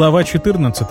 Глава 14.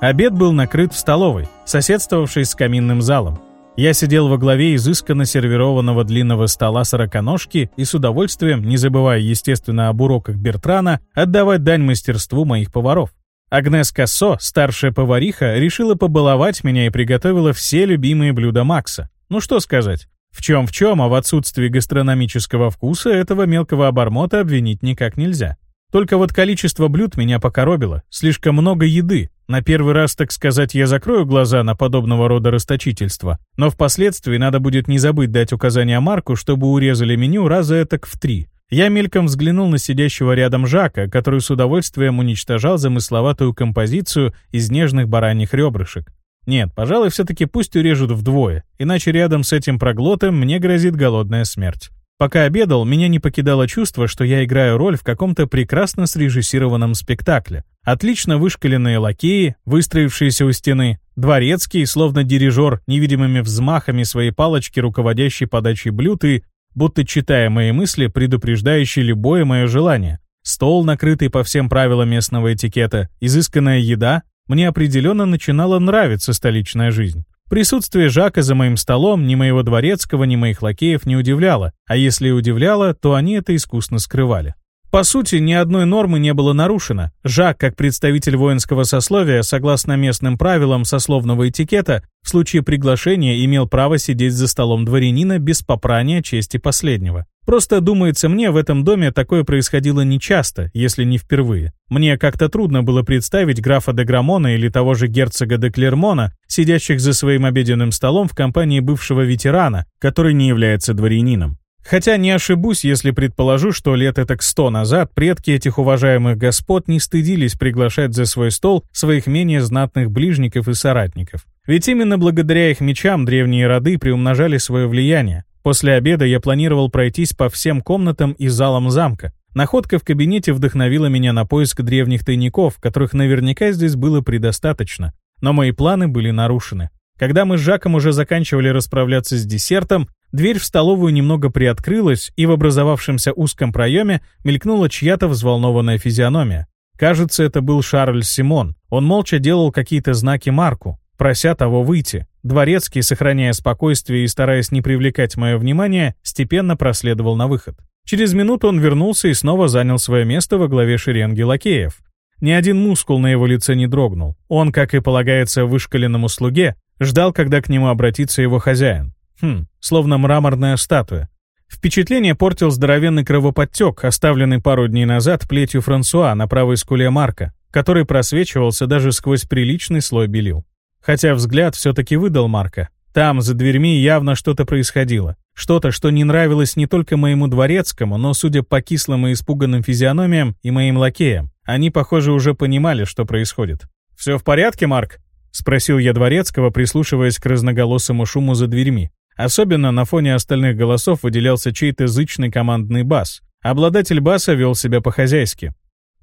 Обед был накрыт в столовой, соседствовавшей с каминным залом. Я сидел во главе изысканно сервированного длинного стола сороконожки и с удовольствием, не забывая, естественно, об уроках Бертрана, отдавать дань мастерству моих поваров. Агнес Кассо, старшая повариха, решила побаловать меня и приготовила все любимые блюда Макса. Ну что сказать, в чем в чем, а в отсутствии гастрономического вкуса этого мелкого обормота обвинить никак нельзя. Только вот количество блюд меня покоробило. Слишком много еды. На первый раз, так сказать, я закрою глаза на подобного рода расточительство. Но впоследствии надо будет не забыть дать указание Марку, чтобы урезали меню раза этак в три. Я мельком взглянул на сидящего рядом Жака, который с удовольствием уничтожал замысловатую композицию из нежных бараньих ребрышек. Нет, пожалуй, все-таки пусть урежут вдвое, иначе рядом с этим проглотом мне грозит голодная смерть. Пока обедал, меня не покидало чувство, что я играю роль в каком-то прекрасно срежиссированном спектакле. Отлично вышкаленные лакеи, выстроившиеся у стены, дворецкий, словно дирижер, невидимыми взмахами своей палочки, руководящий подачей блюд и, будто читая мои мысли, предупреждающий любое мое желание. Стол, накрытый по всем правилам местного этикета, изысканная еда, мне определенно начинала нравиться столичная жизнь. Присутствие Жака за моим столом ни моего дворецкого, ни моих лакеев не удивляло, а если и удивляло, то они это искусно скрывали. По сути, ни одной нормы не было нарушено. Жак, как представитель воинского сословия, согласно местным правилам сословного этикета, в случае приглашения имел право сидеть за столом дворянина без попрания чести последнего. Просто, думается мне, в этом доме такое происходило нечасто, если не впервые. Мне как-то трудно было представить графа де Грамона или того же герцога де Клермона, сидящих за своим обеденным столом в компании бывшего ветерана, который не является дворянином. Хотя не ошибусь, если предположу, что лет этак сто назад предки этих уважаемых господ не стыдились приглашать за свой стол своих менее знатных ближников и соратников. Ведь именно благодаря их мечам древние роды приумножали свое влияние. После обеда я планировал пройтись по всем комнатам и залам замка. Находка в кабинете вдохновила меня на поиск древних тайников, которых наверняка здесь было предостаточно. Но мои планы были нарушены. Когда мы с Жаком уже заканчивали расправляться с десертом, дверь в столовую немного приоткрылась, и в образовавшемся узком проеме мелькнула чья-то взволнованная физиономия. Кажется, это был Шарль Симон. Он молча делал какие-то знаки Марку, прося того выйти. Дворецкий, сохраняя спокойствие и стараясь не привлекать мое внимание, степенно проследовал на выход. Через минуту он вернулся и снова занял свое место во главе шеренги лакеев. Ни один мускул на его лице не дрогнул. Он, как и полагается вышкаленному слуге, Ждал, когда к нему обратится его хозяин. Хм, словно мраморная статуя. Впечатление портил здоровенный кровоподтек, оставленный пару дней назад плетью Франсуа на правой скуле Марка, который просвечивался даже сквозь приличный слой белил. Хотя взгляд все-таки выдал Марка. Там, за дверьми, явно что-то происходило. Что-то, что не нравилось не только моему дворецкому, но, судя по кислым и испуганным физиономиям, и моим лакеям. Они, похоже, уже понимали, что происходит. «Все в порядке, Марк?» — спросил я Дворецкого, прислушиваясь к разноголосому шуму за дверьми. Особенно на фоне остальных голосов выделялся чей-то зычный командный бас. Обладатель баса вел себя по-хозяйски.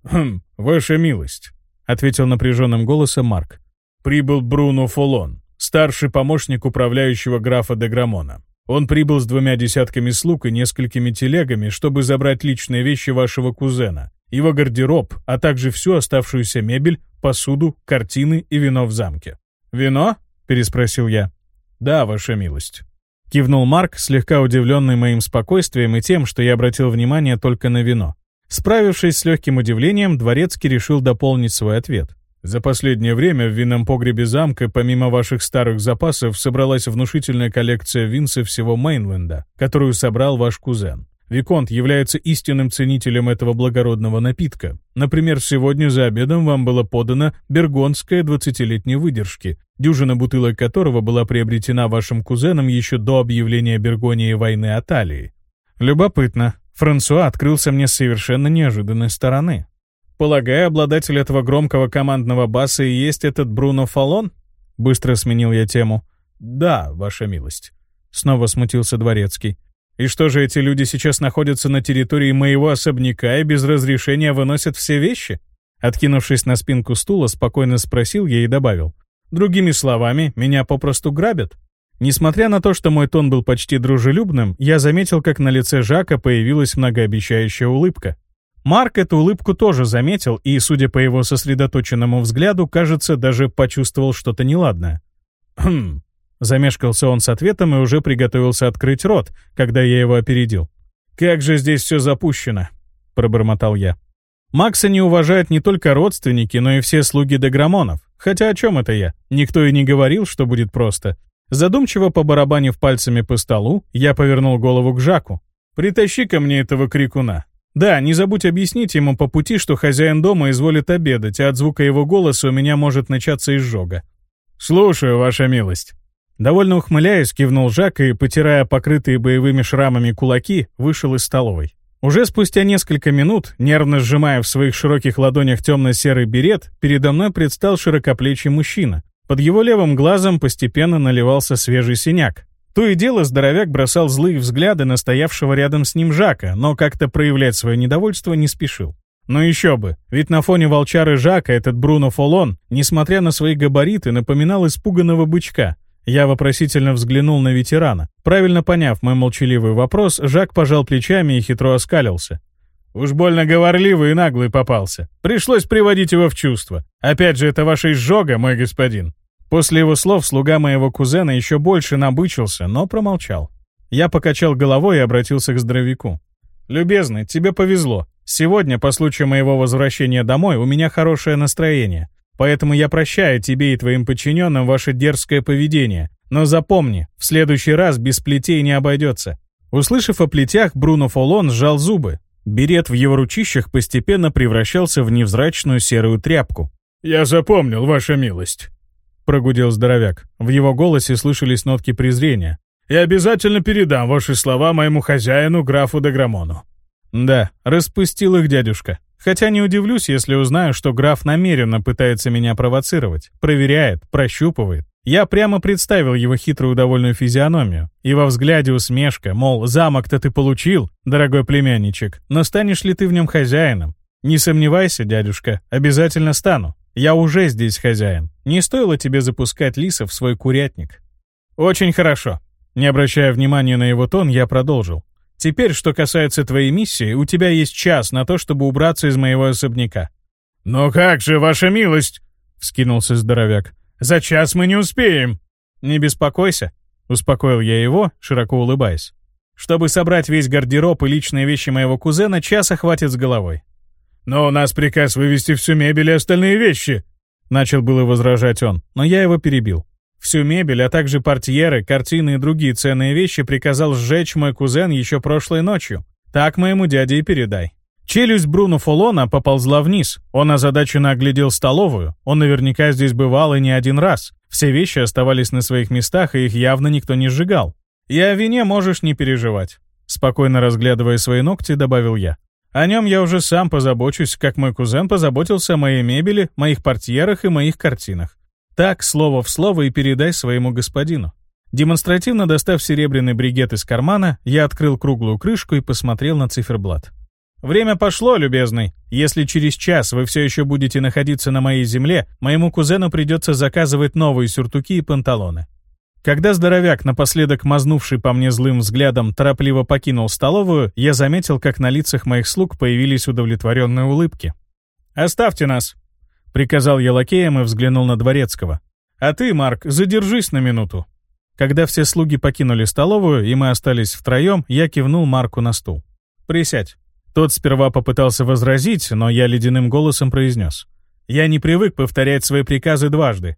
«Хм, ваша милость», — ответил напряженным голосом Марк. «Прибыл Бруно Фолон, старший помощник управляющего графа де Грамона. Он прибыл с двумя десятками слуг и несколькими телегами, чтобы забрать личные вещи вашего кузена, его гардероб, а также всю оставшуюся мебель, посуду, картины и вино в замке. «Вино?» — переспросил я. «Да, ваша милость». Кивнул Марк, слегка удивленный моим спокойствием и тем, что я обратил внимание только на вино. Справившись с легким удивлением, Дворецкий решил дополнить свой ответ. «За последнее время в винном погребе замка, помимо ваших старых запасов, собралась внушительная коллекция вин со всего Мейнленда, которую собрал ваш кузен. Виконт является истинным ценителем этого благородного напитка. Например, сегодня за обедом вам было подано бергонское 20-летней выдержки, дюжина бутылок которого была приобретена вашим кузеном еще до объявления Бергонии войны от Алии. Любопытно. Франсуа открылся мне с совершенно неожиданной стороны. Полагаю, обладатель этого громкого командного баса и есть этот Бруно Фалон? Быстро сменил я тему. Да, ваша милость. Снова смутился дворецкий. И что же эти люди сейчас находятся на территории моего особняка и без разрешения выносят все вещи? Откинувшись на спинку стула, спокойно спросил я и добавил. Другими словами, меня попросту грабят. Несмотря на то, что мой тон был почти дружелюбным, я заметил, как на лице Жака появилась многообещающая улыбка. Марк эту улыбку тоже заметил и, судя по его сосредоточенному взгляду, кажется, даже почувствовал что-то неладное. «Хм...» Замешкался он с ответом и уже приготовился открыть рот, когда я его опередил. «Как же здесь все запущено!» — пробормотал я. Макса не уважают не только родственники, но и все слуги Деграмонов. Хотя о чем это я? Никто и не говорил, что будет просто. Задумчиво побарабанив пальцами по столу, я повернул голову к Жаку. «Притащи ко мне этого крикуна». Да, не забудь объяснить ему по пути, что хозяин дома изволит обедать, а от звука его голоса у меня может начаться изжога. «Слушаю, ваша милость». Довольно ухмыляясь, кивнул Жак и, потирая покрытые боевыми шрамами кулаки, вышел из столовой. Уже спустя несколько минут, нервно сжимая в своих широких ладонях темно-серый берет, передо мной предстал широкоплечий мужчина. Под его левым глазом постепенно наливался свежий синяк. То и дело здоровяк бросал злые взгляды на стоявшего рядом с ним Жака, но как-то проявлять свое недовольство не спешил. Ну еще бы, ведь на фоне волчары Жака этот Бруно Фолон, несмотря на свои габариты, напоминал испуганного бычка — я вопросительно взглянул на ветерана. Правильно поняв мой молчаливый вопрос, Жак пожал плечами и хитро оскалился. «Уж больно говорливый и наглый попался. Пришлось приводить его в чувство. Опять же, это ваша изжога, мой господин». После его слов слуга моего кузена еще больше набычился, но промолчал. Я покачал головой и обратился к здоровяку. «Любезный, тебе повезло. Сегодня, по случаю моего возвращения домой, у меня хорошее настроение. Поэтому я прощаю тебе и твоим подчиненным ваше дерзкое поведение. Но запомни, в следующий раз без плетей не обойдется». Услышав о плетях, Бруно Фолон сжал зубы. Берет в его ручищах постепенно превращался в невзрачную серую тряпку. «Я запомнил, ваша милость», — прогудел здоровяк. В его голосе слышались нотки презрения. «Я обязательно передам ваши слова моему хозяину, графу Деграмону». «Да, распустил их дядюшка. Хотя не удивлюсь, если узнаю, что граф намеренно пытается меня провоцировать, проверяет, прощупывает. Я прямо представил его хитрую довольную физиономию, и во взгляде усмешка, мол, замок-то ты получил, дорогой племянничек, но станешь ли ты в нем хозяином? Не сомневайся, дядюшка, обязательно стану. Я уже здесь хозяин. Не стоило тебе запускать лиса в свой курятник. Очень хорошо. Не обращая внимания на его тон, я продолжил. Теперь, что касается твоей миссии, у тебя есть час на то, чтобы убраться из моего особняка». «Но как же, ваша милость?» — вскинулся здоровяк. «За час мы не успеем». «Не беспокойся», — успокоил я его, широко улыбаясь. «Чтобы собрать весь гардероб и личные вещи моего кузена, часа хватит с головой». «Но у нас приказ вывести всю мебель и остальные вещи», — начал было возражать он, но я его перебил. Всю мебель, а также портьеры, картины и другие ценные вещи приказал сжечь мой кузен еще прошлой ночью. Так моему дяде и передай. Челюсть Бруно Фолона поползла вниз. Он озадаченно оглядел столовую. Он наверняка здесь бывал и не один раз. Все вещи оставались на своих местах, и их явно никто не сжигал. «И о вине можешь не переживать», — спокойно разглядывая свои ногти, добавил я. «О нем я уже сам позабочусь, как мой кузен позаботился о моей мебели, моих портьерах и моих картинах. Так, слово в слово и передай своему господину. Демонстративно достав серебряный бригет из кармана, я открыл круглую крышку и посмотрел на циферблат. «Время пошло, любезный. Если через час вы все еще будете находиться на моей земле, моему кузену придется заказывать новые сюртуки и панталоны». Когда здоровяк, напоследок мазнувший по мне злым взглядом, торопливо покинул столовую, я заметил, как на лицах моих слуг появились удовлетворенные улыбки. «Оставьте нас», Приказал я лакеям и взглянул на Дворецкого. «А ты, Марк, задержись на минуту». Когда все слуги покинули столовую, и мы остались втроем, я кивнул Марку на стул. «Присядь». Тот сперва попытался возразить, но я ледяным голосом произнес. «Я не привык повторять свои приказы дважды».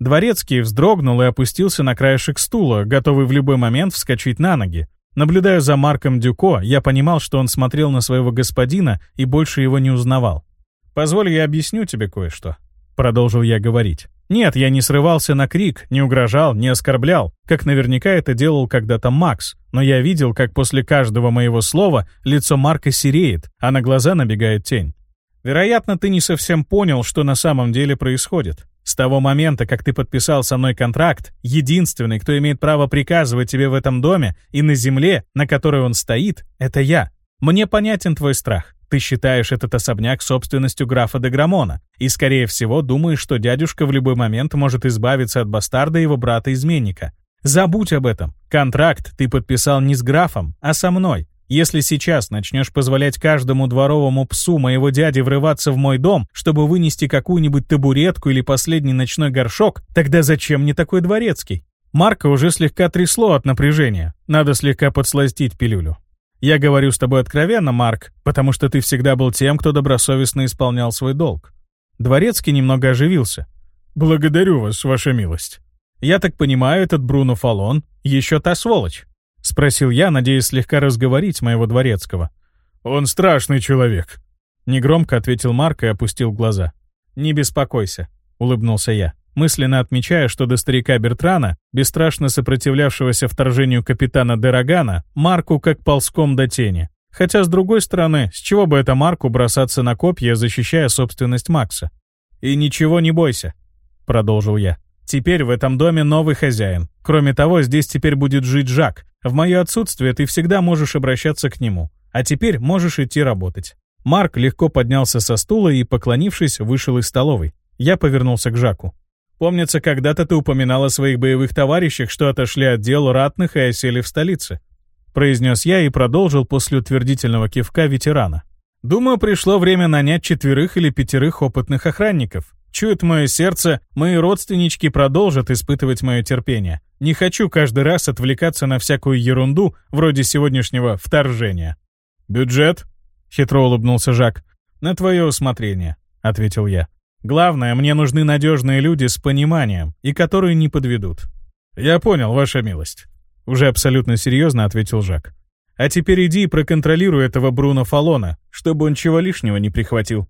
Дворецкий вздрогнул и опустился на краешек стула, готовый в любой момент вскочить на ноги. Наблюдая за Марком Дюко, я понимал, что он смотрел на своего господина и больше его не узнавал. «Позволь, я объясню тебе кое-что», — продолжил я говорить. «Нет, я не срывался на крик, не угрожал, не оскорблял, как наверняка это делал когда-то Макс, но я видел, как после каждого моего слова лицо Марка сереет, а на глаза набегает тень. Вероятно, ты не совсем понял, что на самом деле происходит. С того момента, как ты подписал со мной контракт, единственный, кто имеет право приказывать тебе в этом доме и на земле, на которой он стоит, это я. Мне понятен твой страх. Ты считаешь этот особняк собственностью графа де Грамона и, скорее всего, думаешь, что дядюшка в любой момент может избавиться от бастарда его брата-изменника. Забудь об этом. Контракт ты подписал не с графом, а со мной. Если сейчас начнешь позволять каждому дворовому псу моего дяди врываться в мой дом, чтобы вынести какую-нибудь табуретку или последний ночной горшок, тогда зачем мне такой дворецкий? Марка уже слегка трясло от напряжения. Надо слегка подсластить пилюлю. Я говорю с тобой откровенно, Марк, потому что ты всегда был тем, кто добросовестно исполнял свой долг. Дворецкий немного оживился. «Благодарю вас, ваша милость». «Я так понимаю, этот Бруно Фалон еще та сволочь?» — спросил я, надеясь слегка разговорить моего дворецкого. «Он страшный человек», — негромко ответил Марк и опустил глаза. «Не беспокойся», — улыбнулся я, мысленно отмечая, что до старика Бертрана, бесстрашно сопротивлявшегося вторжению капитана Дерагана, Марку как ползком до тени. Хотя, с другой стороны, с чего бы это Марку бросаться на копья, защищая собственность Макса? «И ничего не бойся», — продолжил я. «Теперь в этом доме новый хозяин. Кроме того, здесь теперь будет жить Жак. В мое отсутствие ты всегда можешь обращаться к нему. А теперь можешь идти работать». Марк легко поднялся со стула и, поклонившись, вышел из столовой. Я повернулся к Жаку. «Помнится, когда-то ты упоминал о своих боевых товарищах, что отошли от дел ратных и осели в столице», произнес я и продолжил после утвердительного кивка ветерана. Думаю, пришло время нанять четверых или пятерых опытных охранников. Чует мое сердце, мои родственнички продолжат испытывать мое терпение. Не хочу каждый раз отвлекаться на всякую ерунду, вроде сегодняшнего вторжения. «Бюджет?» — хитро улыбнулся Жак. «На твое усмотрение», — ответил я. «Главное, мне нужны надежные люди с пониманием, и которые не подведут». «Я понял, ваша милость», — уже абсолютно серьезно ответил Жак. А теперь иди и проконтролируй этого Бруно Фалона, чтобы он чего лишнего не прихватил.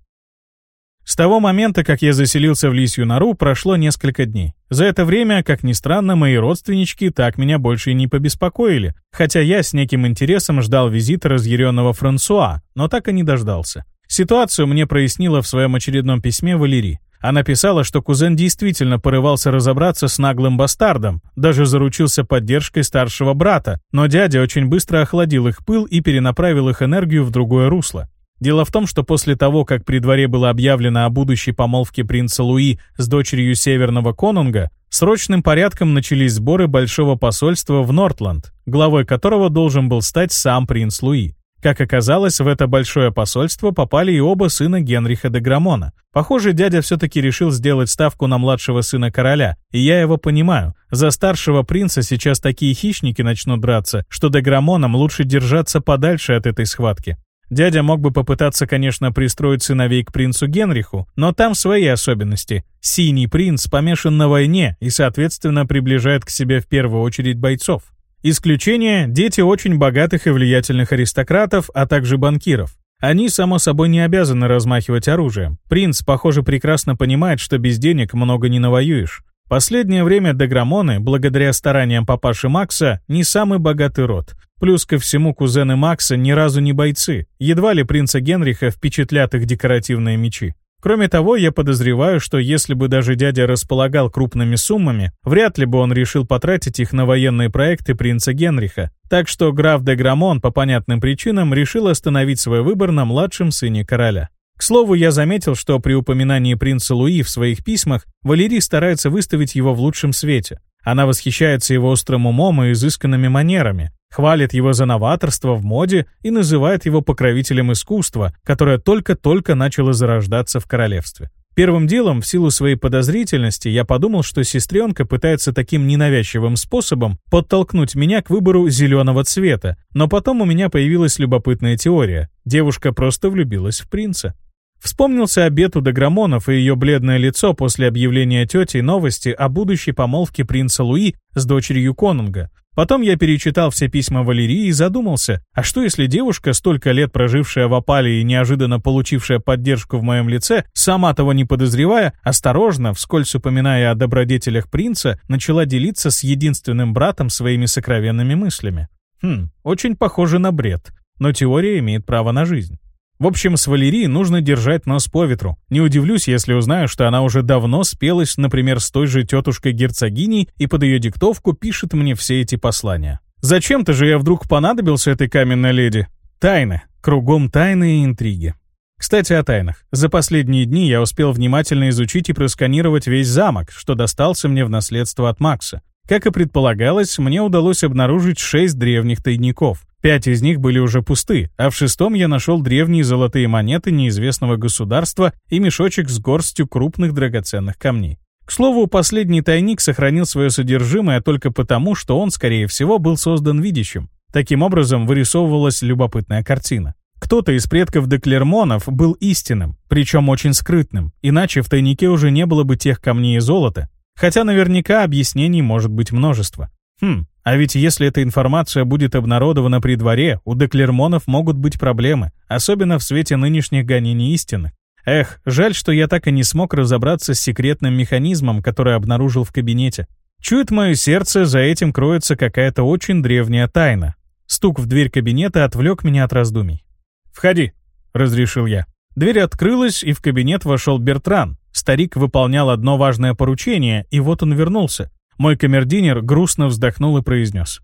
С того момента, как я заселился в Лисью нору, прошло несколько дней. За это время, как ни странно, мои родственнички так меня больше и не побеспокоили, хотя я с неким интересом ждал визита разъяренного Франсуа, но так и не дождался. Ситуацию мне прояснила в своем очередном письме Валерий. Она писала, что кузен действительно порывался разобраться с наглым бастардом, даже заручился поддержкой старшего брата, но дядя очень быстро охладил их пыл и перенаправил их энергию в другое русло. Дело в том, что после того, как при дворе было объявлено о будущей помолвке принца Луи с дочерью Северного Конунга, срочным порядком начались сборы большого посольства в Нортланд, главой которого должен был стать сам принц Луи. Как оказалось, в это большое посольство попали и оба сына Генриха де Грамона. Похоже, дядя все-таки решил сделать ставку на младшего сына короля, и я его понимаю. За старшего принца сейчас такие хищники начнут драться, что де Грамонам лучше держаться подальше от этой схватки. Дядя мог бы попытаться, конечно, пристроить сыновей к принцу Генриху, но там свои особенности. Синий принц помешан на войне и, соответственно, приближает к себе в первую очередь бойцов. Исключение – дети очень богатых и влиятельных аристократов, а также банкиров. Они, само собой, не обязаны размахивать оружием. Принц, похоже, прекрасно понимает, что без денег много не навоюешь. Последнее время Деграмоны, благодаря стараниям папаши Макса, не самый богатый род. Плюс ко всему кузены Макса ни разу не бойцы. Едва ли принца Генриха впечатлят их декоративные мечи. Кроме того, я подозреваю, что если бы даже дядя располагал крупными суммами, вряд ли бы он решил потратить их на военные проекты принца Генриха. Так что граф де Грамон по понятным причинам решил остановить свой выбор на младшем сыне короля. К слову, я заметил, что при упоминании принца Луи в своих письмах Валерий старается выставить его в лучшем свете. Она восхищается его острым умом и изысканными манерами, хвалит его за новаторство в моде и называет его покровителем искусства, которое только-только начало зарождаться в королевстве. Первым делом, в силу своей подозрительности, я подумал, что сестренка пытается таким ненавязчивым способом подтолкнуть меня к выбору зеленого цвета, но потом у меня появилась любопытная теория. Девушка просто влюбилась в принца. Вспомнился обед у Деграмонов и ее бледное лицо после объявления тети новости о будущей помолвке принца Луи с дочерью Конунга. Потом я перечитал все письма Валерии и задумался, а что если девушка, столько лет прожившая в опале и неожиданно получившая поддержку в моем лице, сама того не подозревая, осторожно, вскользь упоминая о добродетелях принца, начала делиться с единственным братом своими сокровенными мыслями. Хм, очень похоже на бред, но теория имеет право на жизнь. В общем, с Валерией нужно держать нос по ветру. Не удивлюсь, если узнаю, что она уже давно спелась, например, с той же тетушкой-герцогиней и под ее диктовку пишет мне все эти послания. Зачем-то же я вдруг понадобился этой каменной леди? Тайны. Кругом тайны и интриги. Кстати, о тайнах. За последние дни я успел внимательно изучить и просканировать весь замок, что достался мне в наследство от Макса. Как и предполагалось, мне удалось обнаружить шесть древних тайников. Пять из них были уже пусты, а в шестом я нашел древние золотые монеты неизвестного государства и мешочек с горстью крупных драгоценных камней. К слову, последний тайник сохранил свое содержимое только потому, что он, скорее всего, был создан видящим. Таким образом, вырисовывалась любопытная картина. Кто-то из предков Деклермонов был истинным, причем очень скрытным, иначе в тайнике уже не было бы тех камней и золота. Хотя наверняка объяснений может быть множество. Хм, а ведь если эта информация будет обнародована при дворе, у Деклермонов могут быть проблемы, особенно в свете нынешних гонений истины. Эх, жаль, что я так и не смог разобраться с секретным механизмом, который обнаружил в кабинете. Чует мое сердце, за этим кроется какая-то очень древняя тайна. Стук в дверь кабинета отвлек меня от раздумий. «Входи», — разрешил я. Дверь открылась, и в кабинет вошел Бертран. Старик выполнял одно важное поручение, и вот он вернулся. Мой камердинер грустно вздохнул и произнес.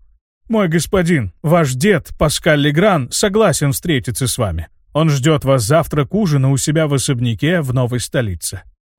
«Мой господин, ваш дед, Паскаль Легран, согласен встретиться с вами. Он ждет вас завтра к ужину у себя в особняке в новой столице».